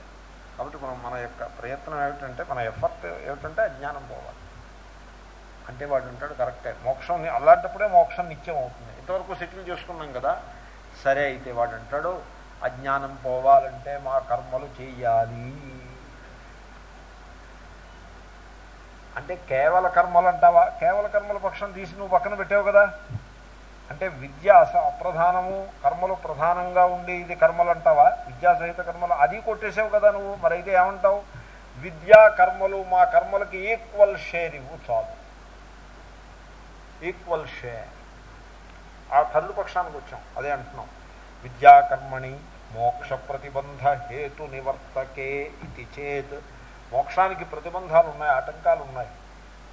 కాబట్టి మనం మన యొక్క ప్రయత్నం ఏమిటంటే మన ఎఫర్ట్ ఏమిటంటే అజ్ఞానం పోవాలి. అంటే వాడు ఉంటాడు కరెక్టే. మోక్షం అలాంటప్పుడే మోక్షం నిత్యం అవుతుంది. ఇంతవరకు సెటిల్ చేసుకున్నాం కదా. సరే అయితే వాడు అంటాడు అజ్ఞానం పోవాలంటే మా కర్మలు చేయాలి అంటే కేవల కర్మలు అంటావా? కేవల కర్మల పక్షం తీసి నువ్వు పక్కన పెట్టావు కదా. అంటే విద్య అప్రధానము కర్మలు ప్రధానంగా ఉండి ఇది కర్మలు అంటావా? విద్యాసహిత కర్మలు అది కొట్టేసావు కదా నువ్వు. మరైతే ఏమంటావు? విద్యా కర్మలు మా కర్మలకి ఈక్వల్ షేర్ ఇవ్వు చాలు. ఈక్వల్ షేర్ ఆ థర్డ్ పక్షానికి వచ్చాం. అదే అంటున్నాం. విద్యాకర్మణి మోక్ష ప్రతిబంధ హేతు నివర్తకే ఇది చేత్. మోక్షానికి ప్రతిబంధాలు ఉన్నాయి ఆటంకాలు ఉన్నాయి.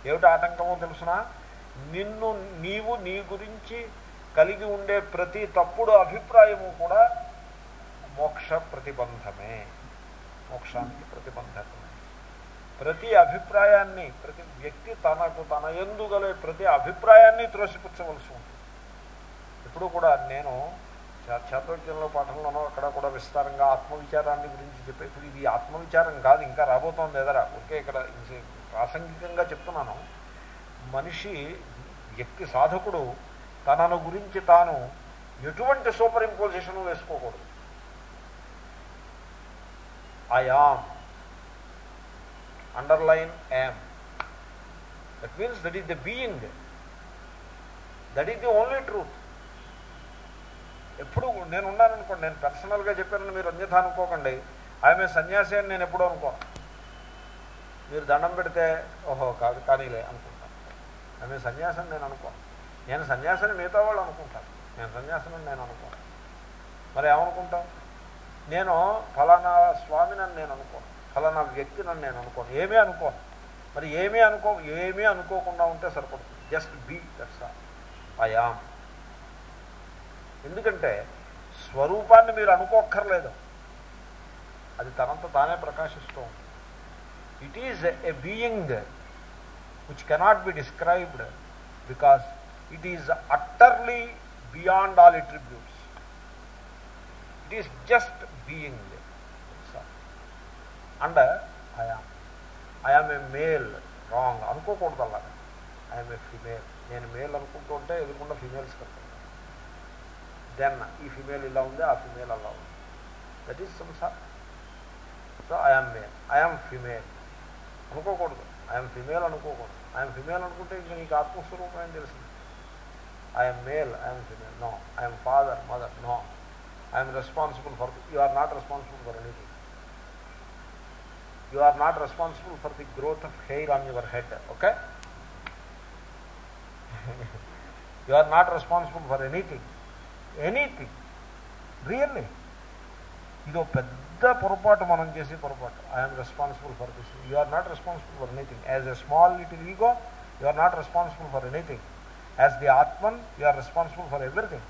ఏమిటి ఆటంకమో తెలుసునా? నిన్ను నీవు నీ గురించి కలిగి ఉండే ప్రతి తప్పుడు అభిప్రాయము కూడా మోక్ష ప్రతిబంధమే. మోక్షానికి ప్రతిబంధకం ప్రతి అభిప్రాయాన్ని ప్రతి వ్యక్తి తనకు తన ఎందుగలే ప్రతి అభిప్రాయాన్ని త్రోసిపుచ్చవలసి ఉంటుంది. ఇప్పుడు కూడా నేను శాతోక్యంలో పాఠంలోనో అక్కడ కూడా విస్తారంగా ఆత్మవిచారాన్ని గురించి చెప్పే ఇప్పుడు ఇది ఆత్మవిచారం కాదు ఇంకా రాబోతోంది ఎదరా? ఓకే ఇక్కడ ప్రాసంగికంగా చెప్తున్నాను. మనిషి వ్యక్తి సాధకుడు తనను గురించి తాను ఎటువంటి సూపర్ ఇంపోజిషన్ వేసుకోకూడదు. I am underline am that means that is the being that is the only truth ఎప్పుడు నేను ఉన్నాననుకోండి నేను పర్సనల్గా చెప్పానని మీరు అన్యథ అనుకోకండి. ఆమె సన్యాసి అని నేను ఎప్పుడూ అనుకోను. మీరు దండం పెడితే ఓహో కాదు కానీలే అనుకుంటాను ఆమె సన్యాసం నేను అనుకోను. నేను సన్యాసిని మిగతా వాళ్ళు అనుకుంటాను నేను సన్యాసిని నేను అనుకోను. మరి ఏమనుకుంటాం? నేను ఫలానా స్వామిని అని నేను అనుకోను. ఫలానా వ్యక్తి నన్ను నేను అనుకోను. ఏమీ అనుకోను. మరి ఏమీ అనుకో ఏమీ అనుకోకుండా ఉంటే సరిపడుతుంది. జస్ట్ బీ దట్స్ ఐఆమ్ ఎందుకంటే స్వరూపాన్ని మీరు అనుకోక్కర్లేదు. అది తనంత తానే ప్రకాశిస్తూ ఉంటుంది it is a being which cannot be described because it is utterly beyond all attributes it is just being and I am I am a male wrong అనుకోకూడదు అలా ఐఎమ్ ఏ ఫిమేల్ నేను మేల్ అనుకుంటూ ఉంటే ఎదుర్కొన్న females కలుగుతాను then ఈ female ఇలా ఉంది ఆ ఫిమేల్ అలా ఉంది that is samsar so I am male I am female అనుకోకూడదు ఐఎమ్ ఫిమేల్ అనుకోకూడదు ఐఎమ్ ఫిమేల్ అనుకుంటే ఇంకా నీకు ఆత్మస్వరూపం ఏం తెలిసింది I'm male I'm female no I'm father mother no I'm responsible for you are not responsible for anything you are not responsible for the growth of hair on your head okay? You are not responsible for anything anything really. ఇదో పెద్ద పొరపాటు మనం చేసే పొరపాటు I'm responsible for this you are not responsible for anything as a small little ego you are not responsible for anything as the atman you are responsible for everything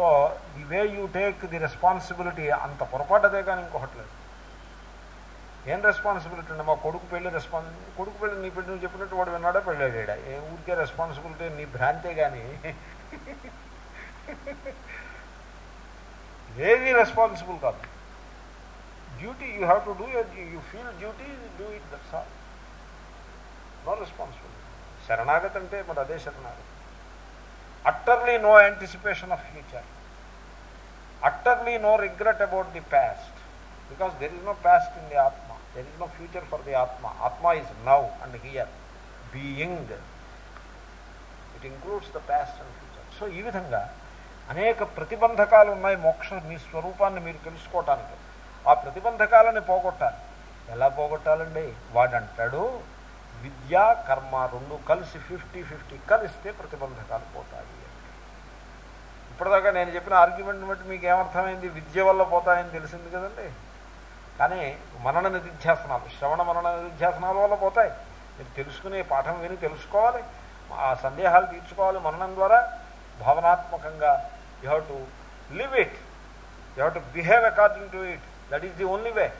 so the way you take the responsibility అంత పొరపాటుదే కానీ ఇంకొకటి లేదు. ఏం responsibility అండి మా కొడుకు పెళ్ళి రెస్పాన్స్ కొడుకు పెళ్ళి నీ పెళ్ళి నువ్వు చెప్పినట్టు వాడు విన్నాడా? పెళ్ళాడా ఏ ఊరికే రెస్పాన్సిబిలిటీ నీ భ్రాంతే కానీ. ఏది రెస్పాన్సిబుల్ కాదు. Duty you have to do you feel duty do it that's all no responsibility శరణాగతి అంటే మరి అదే శరణాగతి. Utterly no anticipation of future utterly no regret about the past because there is no past in the atma there is no future for the atma atma is now and here being it includes the past and future so ఈ విధంగా అనేక ప్రతిబంధకాలు ఉన్నాయి మోక్ష మీ స్వరూపాన్ని మీరు తెలుసుకోవటానికి. ఆ ప్రతిబంధకాలని పోగొట్టాలి. ఎలా పోగొట్టాలండి? వాడంటాడు విద్య కర్మ రెండు కలిసి ఫిఫ్టీ ఫిఫ్టీ కలిస్తే ప్రతిబంధకాలు పోతాయి ఇప్పటిదాకా నేను చెప్పిన ఆర్గ్యుమెంట్ బట్టి మీకు ఏమర్థమైంది? విద్య వల్ల పోతాయని తెలిసింది కదండి. కానీ మనన నిధిధ్యాసనాలు శ్రవణ మనన నిధిధ్యాసనాల వల్ల పోతాయి. మీరు తెలుసుకునే పాఠం విని తెలుసుకోవాలి. ఆ సందేహాలు తీర్చుకోవాలి మననం ద్వారా. భావనాత్మకంగా you have to live it. You have to behave according to it. That is the only way.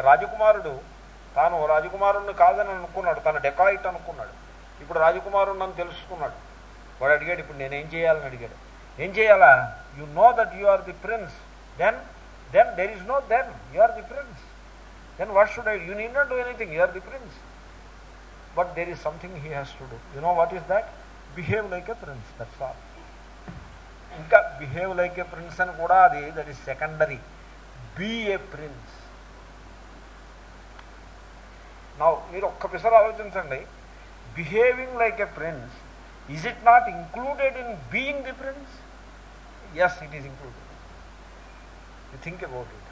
రాజకుమారుడు తాను రాజకుమారుణ్ణి కాదని అనుకున్నాడు తన డెకాయిట్ అనుకున్నాడు. ఇప్పుడు రాజకుమారుణ్ణి అని తెలుసుకున్నాడు. వాడు అడిగాడు ఇప్పుడు నేనేం చేయాలని అడిగాడు. ఏం చేయాలా? You know that you are the prince then then there is no then you are the prince then what should I you need not do anything you are the prince but there is something he has to do you know what is that behave like a prince that's all ఇంకా behave like a prince అని కూడా అది that is secondary be a prince నా మీరు ఒక్క పిసరు ఆలోచించండి. Behaving like a prince is it not included in being the prince yes it is included you think about it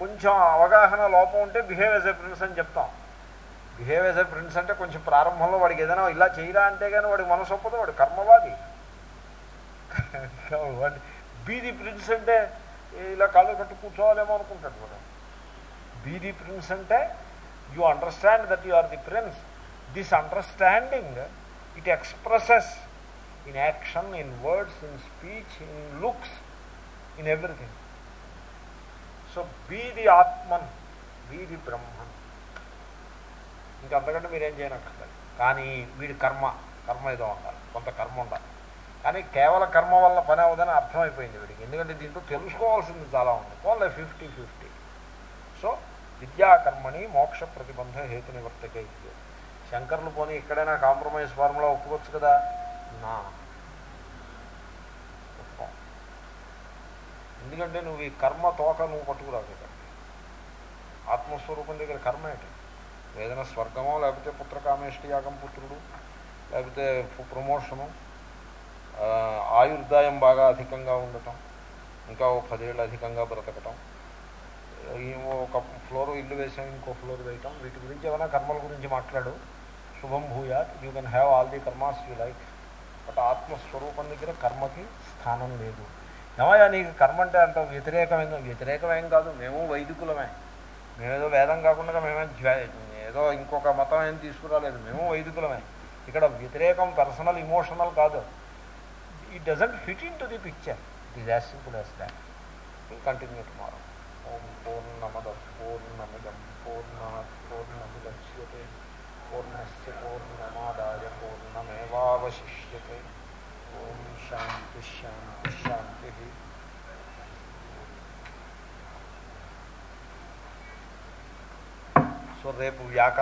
కొంచెం అవగాహన లోపం ఉంటే బిహేవ్ ఎస్ ఎ ప్రిన్స్ అని చెప్తాం. బిహేవ్ ఎస్ ఎ ప్రిన్స్ అంటే కొంచెం ప్రారంభంలో వాడికి ఏదైనా ఇలా చేయరా అంటే కానీ వాడికి మనసు ఒప్పదు వాడు కర్మవాది. వాడి బీది ప్రిన్స్ అంటే ఇలా కాళ్ళు కట్టు కూర్చోవాలేమో అనుకుంటాడు వాడు. బీ ది ప్రిన్స్ అంటే you understand that you are the prince this understanding it expresses in action in words in speech in looks in everything so be the atman be the Brahman ఇంకంతకంటే మీరేం చేయనక్కర్లేదు కానీ వీడి కర్మ కర్మ ఏదో ఉండాలి కొంత కర్మ ఉండాలి కానీ కేవల కర్మ వల్ల పని అవ్వదని అర్థమైపోయింది వీడికి ఎందుకంటే దీంట్లో తెలుసుకోవాల్సింది చాలా ఉంది ఓన్లీ ఫిఫ్టీ ఫిఫ్టీ సో విద్యాకర్మని మోక్ష ప్రతిబంధ హేతు నివర్తకే ఇది శంకర్లు పోనీ ఎక్కడైనా కాంప్రమైజ్ ఫార్ములా ఒప్పుకోవచ్చు కదా? నా. ఎందుకంటే నువ్వు ఈ కర్మ తోక నువ్వు పట్టుకురావు ఇక్కడ ఆత్మస్వరూపం దగ్గర కర్మ ఏంటి? ఏదైనా స్వర్గమో లేకపోతే పుత్రకామేష్టి యాగం పుత్రుడు లేకపోతే ప్రమోషను ఆయుర్దాయం బాగా అధికంగా ఉండటం ఇంకా ఓ పదేళ్ళు అధికంగా బ్రతకటం ఒక ఫ్లోర్ ఇల్లు వేసాం ఇంకో ఫ్లోర్ వేయటం. వీటి గురించి ఏమైనా కర్మల గురించి మాట్లాడు. శుభం భూయాత్. You can have all the karmas you like but ఆత్మస్వరూపం దగ్గర కర్మకి స్థానం లేదు. ఏమయ్యా నీకు కర్మ అంటే అంత వ్యతిరేకమైన వ్యతిరేకమేం కాదు. మేము వైదికులమే. మేమేదో వేదం కాకుండా మేమే ఏదో ఇంకొక మతం ఏం తీసుకురాలేదు. మేము వైదికులమే. ఇక్కడ వ్యతిరేకం పర్సనల్ ఇమోషనల్ కాదు. It doesn't fit in to the picture it is as simple as that continue tomorrow పూర్ణమద పూర్ణమిదం పూర్ణ పూర్ణముద్యతే పూర్ణస్ పూర్ణమాదాయ పూర్ణమేవాశిష్యతే ఓం శాంతి శాంతి శాంతి సో రేపు వ్యాకరణ